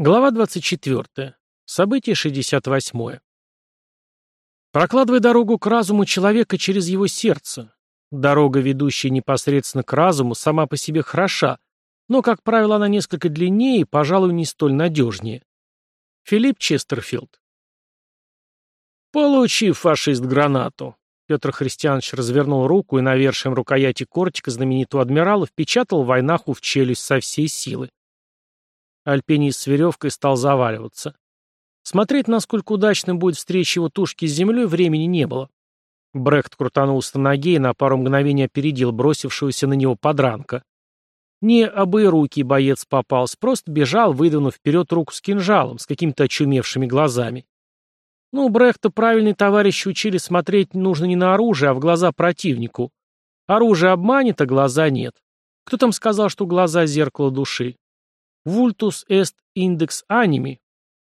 Глава 24. Событие 68. Прокладывай дорогу к разуму человека через его сердце. Дорога, ведущая непосредственно к разуму, сама по себе хороша, но, как правило, она несколько длиннее и, пожалуй, не столь надежнее. Филипп Честерфилд. Получи, фашист, гранату. Петр Христианович развернул руку и навершием рукояти кортика знаменитого адмирала впечатал войнаху в челюсть со всей силы. Альпинист с веревкой стал заваливаться. Смотреть, насколько удачным будет встреча его тушки с землей, времени не было. Брехт крутанулся на ноге и на пару мгновений опередил бросившегося на него подранка. Не обы руки боец попался, просто бежал, выдвинув вперед руку с кинжалом, с какими-то очумевшими глазами. Ну, Брехта правильные товарищи учили смотреть нужно не на оружие, а в глаза противнику. Оружие обманет, а глаза нет. Кто там сказал, что глаза — зеркало души? Vultus est index animi.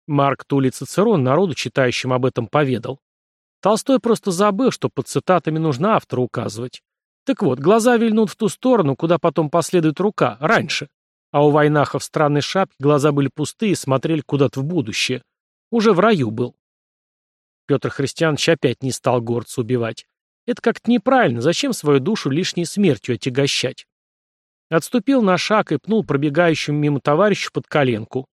Марк Тулей Цицерон народу, читающим об этом, поведал. Толстой просто забыл, что под цитатами нужно автора указывать. Так вот, глаза вильнут в ту сторону, куда потом последует рука, раньше. А у Войнаха в странной шапке глаза были пустые и смотрели куда-то в будущее. Уже в раю был. Петр Христианович опять не стал горца убивать. Это как-то неправильно, зачем свою душу лишней смертью отягощать? Отступил на шаг и пнул пробегающему мимо товарищу под коленку.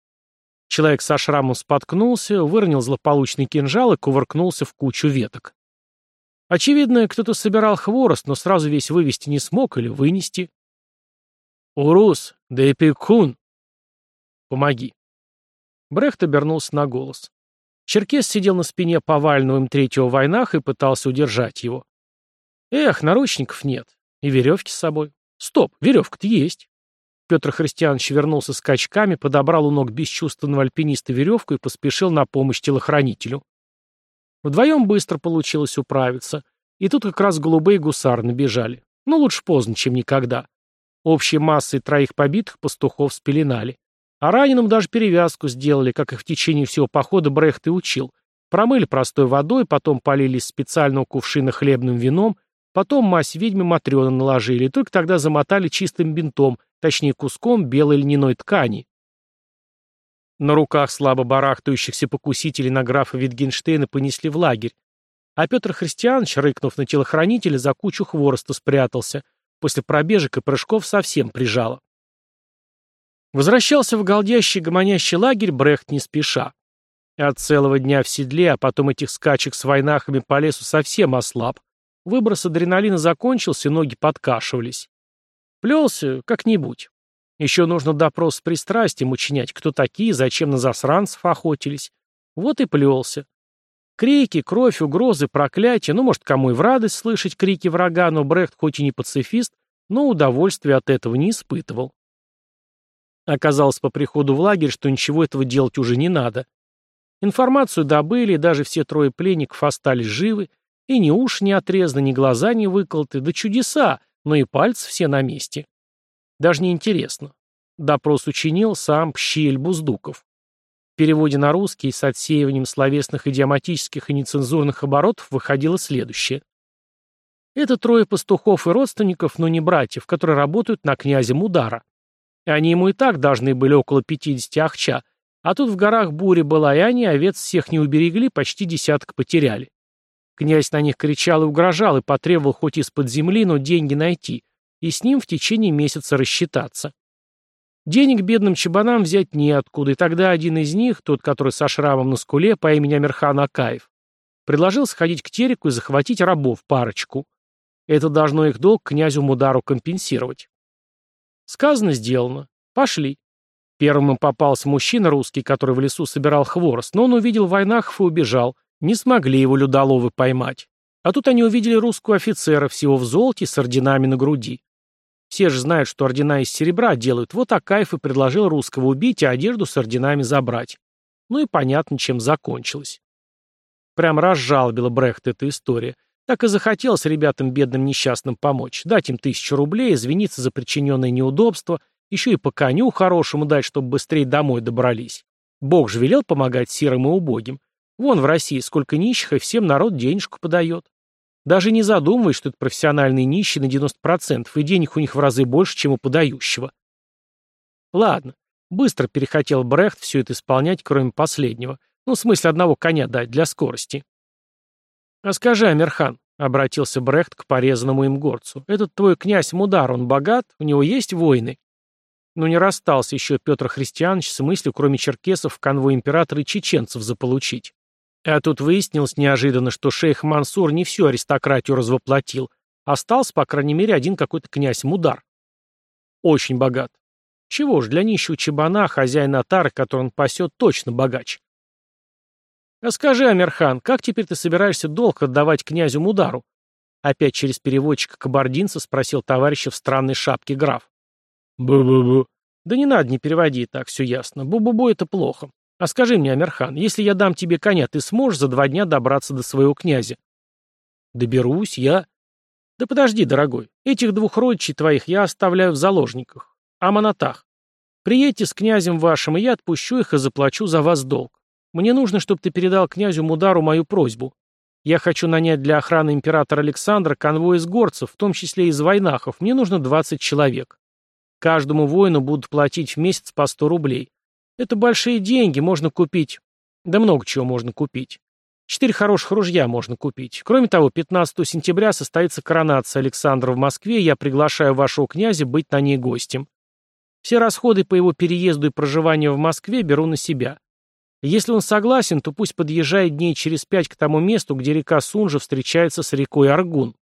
Человек со шрамом споткнулся, выронил злополучный кинжал и кувыркнулся в кучу веток. Очевидно, кто-то собирал хворост, но сразу весь вывести не смог или вынести. «Урус, да эпикун!» «Помоги!» Брехт обернулся на голос. Черкес сидел на спине повального им третьего войнах и пытался удержать его. «Эх, наручников нет. И веревки с собой. Стоп, веревка-то есть. Петр Христианович вернулся скачками, подобрал у ног бесчувственного альпиниста веревку и поспешил на помощь телохранителю. Вдвоем быстро получилось управиться. И тут как раз голубые гусары набежали. Ну, лучше поздно, чем никогда. Общей массой троих побитых пастухов спеленали. А раненым даже перевязку сделали, как их в течение всего похода Брехт и учил. Промыли простой водой, потом полили из специального кувшина хлебным вином, Потом мазь ведьмы Матрёна наложили, только тогда замотали чистым бинтом, точнее куском белой льняной ткани. На руках слабо барахтающихся покусителей на графа Витгенштейна понесли в лагерь, а Петр Христианович, рыкнув на телохранителя, за кучу хвороста спрятался. После пробежек и прыжков совсем прижало. Возвращался в голдящий гомонящий лагерь Брехт не спеша. От целого дня в седле, а потом этих скачек с войнахами по лесу совсем ослаб. Выброс адреналина закончился, ноги подкашивались. Плелся как-нибудь. Еще нужно допрос с пристрастием учинять, кто такие, зачем на засранцев охотились. Вот и плелся. Крики, кровь, угрозы, проклятия, ну, может, кому и в радость слышать крики врага, но Брехт хоть и не пацифист, но удовольствия от этого не испытывал. Оказалось по приходу в лагерь, что ничего этого делать уже не надо. Информацию добыли, даже все трое пленников остались живы, и ни уши не отрезаны, ни глаза не выколоты, да чудеса, но и пальцы все на месте. Даже не интересно. Допрос учинил сам Пщель Буздуков. В переводе на русский с отсеиванием словесных идиоматических и нецензурных оборотов выходило следующее. Это трое пастухов и родственников, но не братьев, которые работают на князя Мудара. Они ему и так должны были около 50 ахча, а тут в горах буря была, и они овец всех не уберегли, почти десяток потеряли. Князь на них кричал и угрожал, и потребовал хоть из-под земли, но деньги найти, и с ним в течение месяца рассчитаться. Денег бедным чабанам взять неоткуда, и тогда один из них, тот, который со шрамом на скуле по имени Амирхан Акаев, предложил сходить к Тереку и захватить рабов парочку. Это должно их долг князю Мудару компенсировать. Сказано, сделано. Пошли. Первым им попался мужчина русский, который в лесу собирал хворост, но он увидел войнахов и убежал, не смогли его людоловы поймать. А тут они увидели русского офицера, всего в золоте, с орденами на груди. Все же знают, что ордена из серебра делают. Вот Акаев и предложил русского убить, а одежду с орденами забрать. Ну и понятно, чем закончилось. Прям разжалобила Брехт эта история. Так и захотелось ребятам бедным несчастным помочь. Дать им тысячу рублей, извиниться за причиненное неудобство, еще и по коню хорошему дать, чтобы быстрее домой добрались. Бог же велел помогать сирым и убогим. Вон в России сколько нищих, и всем народ денежку подает. Даже не задумываясь, что это профессиональные нищие на 90%, и денег у них в разы больше, чем у подающего. Ладно, Быстро перехотел Брехт все это исполнять, кроме последнего. Ну, в смысле одного коня дать, для скорости. «А скажи, Амирхан», — обратился Брехт к порезанному им горцу, — «этот твой князь Мудар, он богат? У него есть воины?» Ну, не расстался еще Петр Христианович с мыслью, кроме черкесов, в конвой императора и чеченцев заполучить. А тут выяснилось неожиданно, что шейх Мансур не всю аристократию развоплотил. Остался, по крайней мере, один какой-то князь Мудар. Очень богат. Чего ж, для нищего чебана, хозяина отары, который он пасет, точно богач. А скажи, Амирхан, как теперь ты собираешься долг отдавать князю Мудару? Опять через переводчика кабардинца спросил товарища в странной шапке граф. Бу-бу-бу. Да не надо, не переводи, так все ясно. Бу-бу-бу это плохо. А скажи мне, Амирхан, если я дам тебе коня, ты сможешь за два дня добраться до своего князя? Доберусь я. Да подожди, дорогой. Этих двух родичей твоих я оставляю в заложниках. А монотах. Приедьте с князем вашим, и я отпущу их и заплачу за вас долг. Мне нужно, чтобы ты передал князю Мудару мою просьбу. Я хочу нанять для охраны императора Александра конвой из горцев, в том числе из войнахов. Мне нужно 20 человек. Каждому воину будут платить в месяц по 100 рублей. Это большие деньги, можно купить. Да много чего можно купить. Четыре хороших ружья можно купить. Кроме того, 15 сентября состоится коронация Александра в Москве, я приглашаю вашего князя быть на ней гостем. Все расходы по его переезду и проживанию в Москве беру на себя. Если он согласен, то пусть подъезжает дней через пять к тому месту, где река Сунжа встречается с рекой Аргун.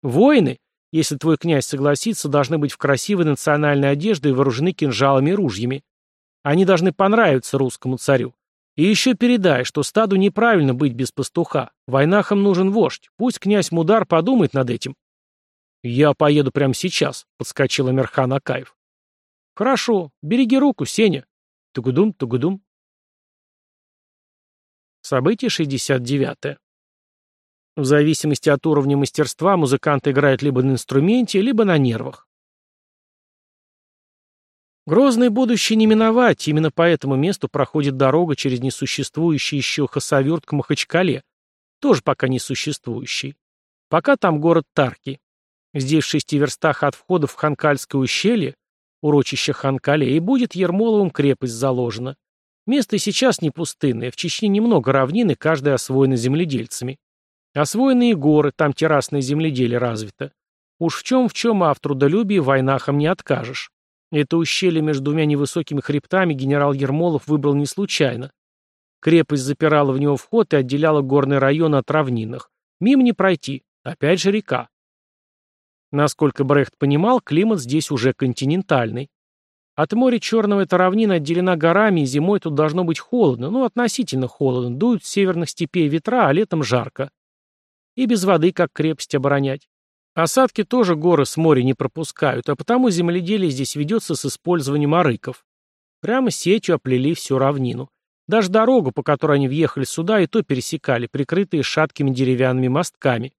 Воины, если твой князь согласится, должны быть в красивой национальной одежде и вооружены кинжалами и ружьями. Они должны понравиться русскому царю. И еще передай, что стаду неправильно быть без пастуха. Войнахам нужен вождь. Пусть князь Мудар подумает над этим. Я поеду прямо сейчас, подскочил Амирхан Акаев. Хорошо, береги руку, Сеня. Тугудум, тугудум. Событие 69. В зависимости от уровня мастерства музыкант играет либо на инструменте, либо на нервах. Грозное будущее не миновать, именно по этому месту проходит дорога через несуществующий еще Хасавюрт к Махачкале, тоже пока не существующий. Пока там город Тарки. Здесь в шести верстах от входа в Ханкальское ущелье, урочище Ханкале, и будет Ермоловым крепость заложена. Место и сейчас не пустынное, в Чечне немного равнин, и каждая освоена земледельцами. Освоены горы, там террасное земледелие развито. Уж в чем в чем, а в трудолюбии войнахам не откажешь. Это ущелье между двумя невысокими хребтами генерал Ермолов выбрал не случайно. Крепость запирала в него вход и отделяла горный район от равнинных. Мимо не пройти. Опять же река. Насколько Брехт понимал, климат здесь уже континентальный. От моря Черного эта равнина отделена горами, и зимой тут должно быть холодно, ну, относительно холодно, дуют с северных степей ветра, а летом жарко. И без воды как крепость оборонять. Осадки тоже горы с моря не пропускают, а потому земледелие здесь ведется с использованием арыков. Прямо сетью оплели всю равнину. Даже дорогу, по которой они въехали сюда, и то пересекали, прикрытые шаткими деревянными мостками.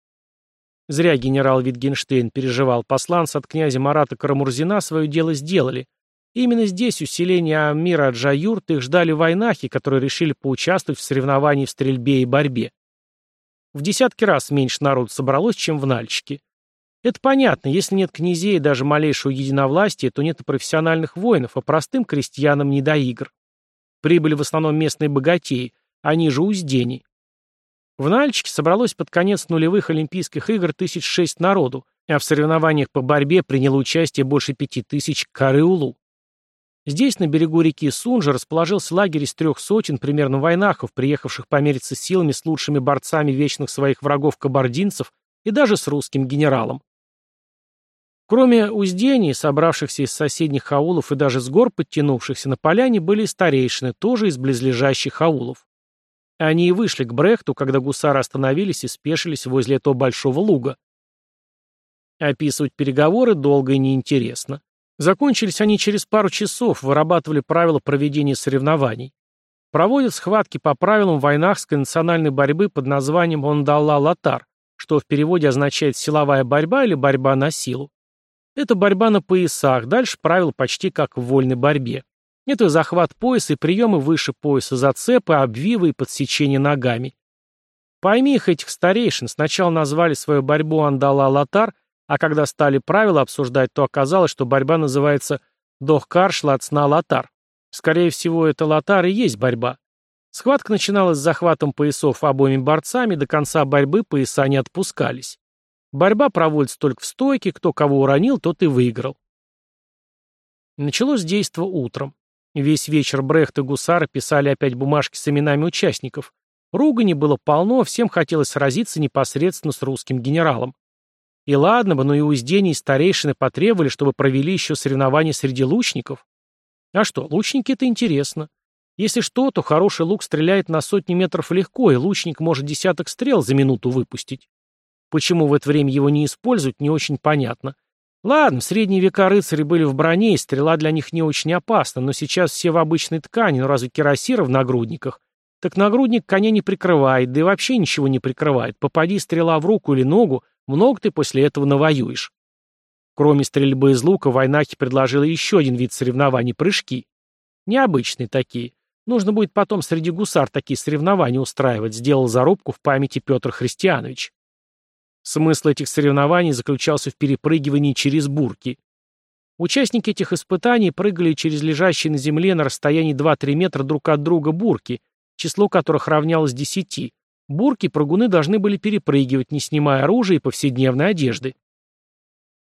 Зря генерал Витгенштейн переживал. Посланцы от князя Марата Карамурзина свое дело сделали. именно здесь, усиление Амира Джаюрт, их ждали войнахи, которые решили поучаствовать в соревновании в стрельбе и борьбе. В десятки раз меньше народу собралось, чем в Нальчике. Это понятно, если нет князей и даже малейшего единовластия, то нет и профессиональных воинов, а простым крестьянам не до игр. Прибыли в основном местные богатеи, они же уздени. В Нальчике собралось под конец нулевых Олимпийских игр тысяч шесть народу, а в соревнованиях по борьбе приняло участие больше пяти тысяч Карыулу. Здесь, на берегу реки Сунжа, расположился лагерь из трех сотен примерно войнахов, приехавших помериться силами с лучшими борцами вечных своих врагов кабардинцев и даже с русским генералом. Кроме уздений, собравшихся из соседних аулов и даже с гор подтянувшихся на поляне, были старейшины, тоже из близлежащих аулов. Они и вышли к Брехту, когда гусары остановились и спешились возле этого большого луга. Описывать переговоры долго и неинтересно. Закончились они через пару часов, вырабатывали правила проведения соревнований. Проводят схватки по правилам войнахской национальной борьбы под названием «Ондалла-Латар», что в переводе означает «силовая борьба» или «борьба на силу». Это борьба на поясах, дальше правила почти как в вольной борьбе. Это захват пояса и приемы выше пояса, зацепы, обвивы и подсечения ногами. Пойми их этих старейшин, сначала назвали свою борьбу Андала-Латар, а когда стали правила обсуждать, то оказалось, что борьба называется Дохкар-Шлацна-Латар. Скорее всего, это лотар и есть борьба. Схватка начиналась с захватом поясов обоими борцами, до конца борьбы пояса не отпускались. Борьба проводится только в стойке, кто кого уронил, тот и выиграл. Началось действо утром. Весь вечер Брехт и Гусары писали опять бумажки с именами участников. Ругани было полно, всем хотелось сразиться непосредственно с русским генералом. И ладно бы, но и уздения и старейшины потребовали, чтобы провели еще соревнования среди лучников. А что, лучники это интересно. Если что, то хороший лук стреляет на сотни метров легко, и лучник может десяток стрел за минуту выпустить. Почему в это время его не используют, не очень понятно. Ладно, в средние века рыцари были в броне, и стрела для них не очень опасна, но сейчас все в обычной ткани, ну разве кирасира в нагрудниках? Так нагрудник коня не прикрывает, да и вообще ничего не прикрывает. Попади стрела в руку или ногу, много ты после этого навоюешь. Кроме стрельбы из лука, Войнахи предложила еще один вид соревнований – прыжки. Необычные такие. Нужно будет потом среди гусар такие соревнования устраивать, сделал зарубку в памяти Петр Христианович. Смысл этих соревнований заключался в перепрыгивании через бурки. Участники этих испытаний прыгали через лежащие на земле на расстоянии 2-3 метра друг от друга бурки, число которых равнялось 10. Бурки прыгуны должны были перепрыгивать, не снимая оружия и повседневной одежды.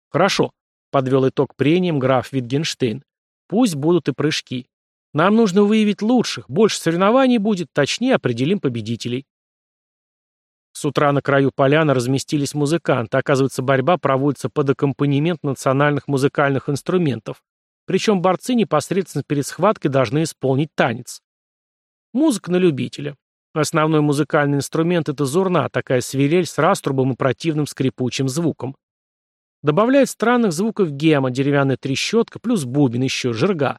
«Хорошо», — подвел итог прениям граф Витгенштейн. «Пусть будут и прыжки. Нам нужно выявить лучших, больше соревнований будет, точнее определим победителей». С утра на краю поляны разместились музыканты. Оказывается, борьба проводится под аккомпанемент национальных музыкальных инструментов. Причем борцы непосредственно перед схваткой должны исполнить танец. Музыка на любителя. Основной музыкальный инструмент – это зурна, такая свирель с раструбом и противным скрипучим звуком. Добавляет странных звуков гема, деревянная трещотка, плюс бубен еще, жирга.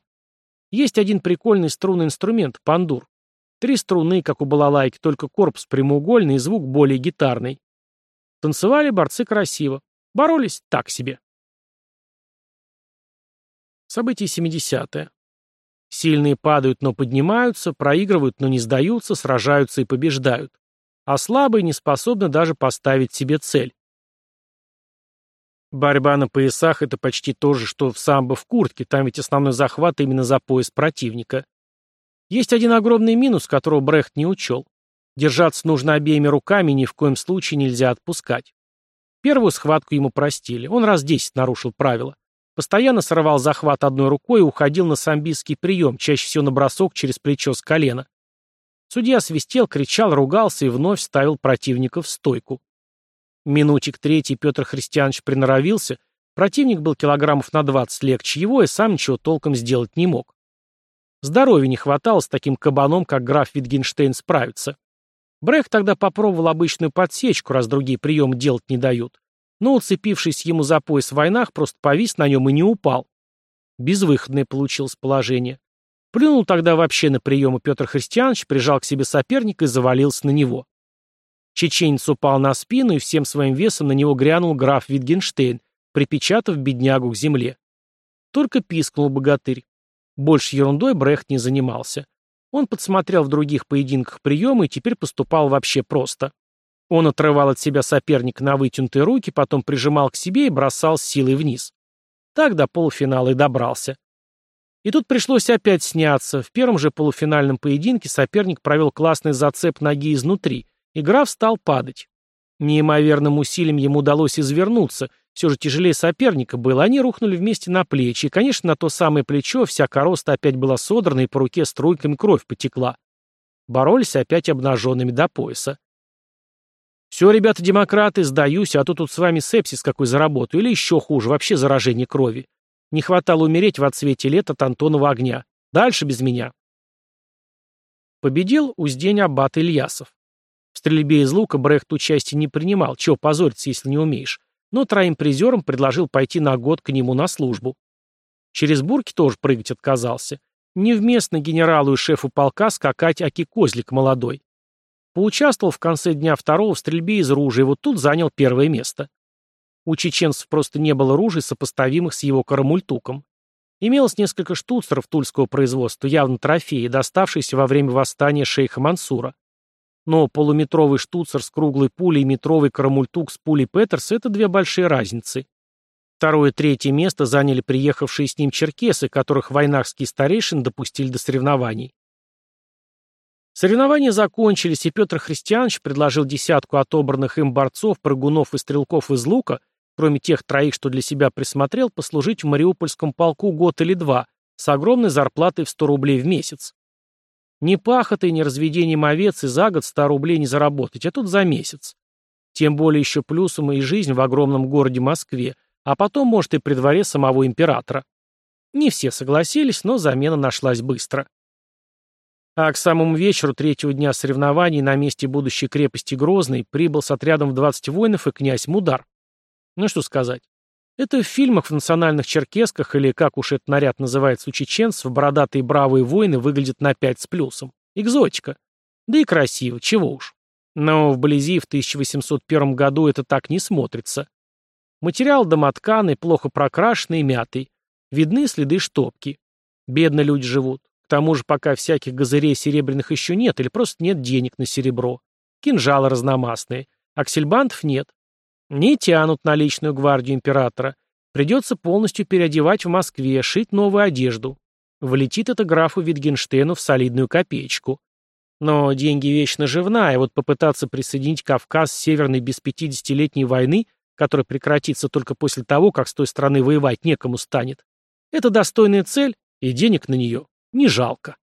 Есть один прикольный струнный инструмент – пандур. Три струны, как у балалайки, только корпус прямоугольный и звук более гитарный. Танцевали борцы красиво. Боролись так себе. Событие 70-е. Сильные падают, но поднимаются, проигрывают, но не сдаются, сражаются и побеждают. А слабые не способны даже поставить себе цель. Борьба на поясах – это почти то же, что в самбо в куртке, там ведь основной захват именно за пояс противника. Есть один огромный минус, которого Брехт не учел. Держаться нужно обеими руками, ни в коем случае нельзя отпускать. Первую схватку ему простили, он раз десять нарушил правила. Постоянно срывал захват одной рукой и уходил на самбийский прием, чаще всего на бросок через плечо с колена. Судья свистел, кричал, ругался и вновь ставил противника в стойку. Минутик третий Петр Христианович приноровился, противник был килограммов на двадцать легче его и сам ничего толком сделать не мог. Здоровья не хватало с таким кабаном, как граф Витгенштейн, справиться. Брех тогда попробовал обычную подсечку, раз другие приемы делать не дают. Но, уцепившись ему за пояс в войнах, просто повис на нем и не упал. Безвыходное получилось положение. Плюнул тогда вообще на приемы Петр Христианович, прижал к себе соперника и завалился на него. Чеченец упал на спину, и всем своим весом на него грянул граф Витгенштейн, припечатав беднягу к земле. Только пискнул богатырь. Больше ерундой Брехт не занимался. Он подсмотрел в других поединках приемы и теперь поступал вообще просто. Он отрывал от себя соперника на вытянутые руки, потом прижимал к себе и бросал силой вниз. Так до полуфинала и добрался. И тут пришлось опять сняться. В первом же полуфинальном поединке соперник провел классный зацеп ноги изнутри, и граф стал падать. Неимоверным усилием ему удалось извернуться, все же тяжелее соперника было, они рухнули вместе на плечи, и, конечно, на то самое плечо вся короста опять была содрана, и по руке струйками кровь потекла. Боролись опять обнаженными до пояса. «Все, ребята-демократы, сдаюсь, а то тут с вами сепсис какой заработаю, или еще хуже, вообще заражение крови. Не хватало умереть в отсвете лет от Антонова огня. Дальше без меня». Победил Уздень Аббат Ильясов. В стрельбе из лука Брехт участия не принимал, чего позориться, если не умеешь но троим призерам предложил пойти на год к нему на службу. Через бурки тоже прыгать отказался. Невместно генералу и шефу полка скакать Аки Козлик молодой. Поучаствовал в конце дня второго в стрельбе из ружья, вот тут занял первое место. У чеченцев просто не было ружей, сопоставимых с его карамультуком. Имелось несколько штуцеров тульского производства, явно трофеи, доставшиеся во время восстания шейха Мансура. Но полуметровый штуцер с круглой пулей и метровый карамультук с пулей Петерса — это две большие разницы. Второе и третье место заняли приехавшие с ним черкесы, которых войнахские старейшины допустили до соревнований. Соревнования закончились, и Петр Христианович предложил десятку отобранных им борцов, прыгунов и стрелков из лука, кроме тех троих, что для себя присмотрел, послужить в Мариупольском полку год или два, с огромной зарплатой в 100 рублей в месяц. Ни пахотой, ни разведением овец и за год 100 рублей не заработать, а тут за месяц. Тем более еще плюсом и жизнь в огромном городе Москве, а потом, может, и при дворе самого императора. Не все согласились, но замена нашлась быстро. А к самому вечеру третьего дня соревнований на месте будущей крепости Грозной прибыл с отрядом в 20 воинов и князь Мудар. Ну что сказать. Это в фильмах в национальных черкесках, или как уж этот наряд называется у чеченцев, бородатые бравые воины выглядят на 5 с плюсом. Экзотика. Да и красиво, чего уж. Но вблизи в 1801 году это так не смотрится. Материал домотканый, плохо прокрашенный и мятый. Видны следы штопки. Бедно люди живут тому же пока всяких газырей серебряных еще нет или просто нет денег на серебро. Кинжалы разномастные. Аксельбантов нет. Не тянут на личную гвардию императора. Придется полностью переодевать в Москве, шить новую одежду. Влетит это графу Витгенштейну в солидную копеечку. Но деньги вечно живна, и вот попытаться присоединить Кавказ с северной без 50-летней войны, которая прекратится только после того, как с той стороны воевать некому станет, это достойная цель, и денег на нее не жалко.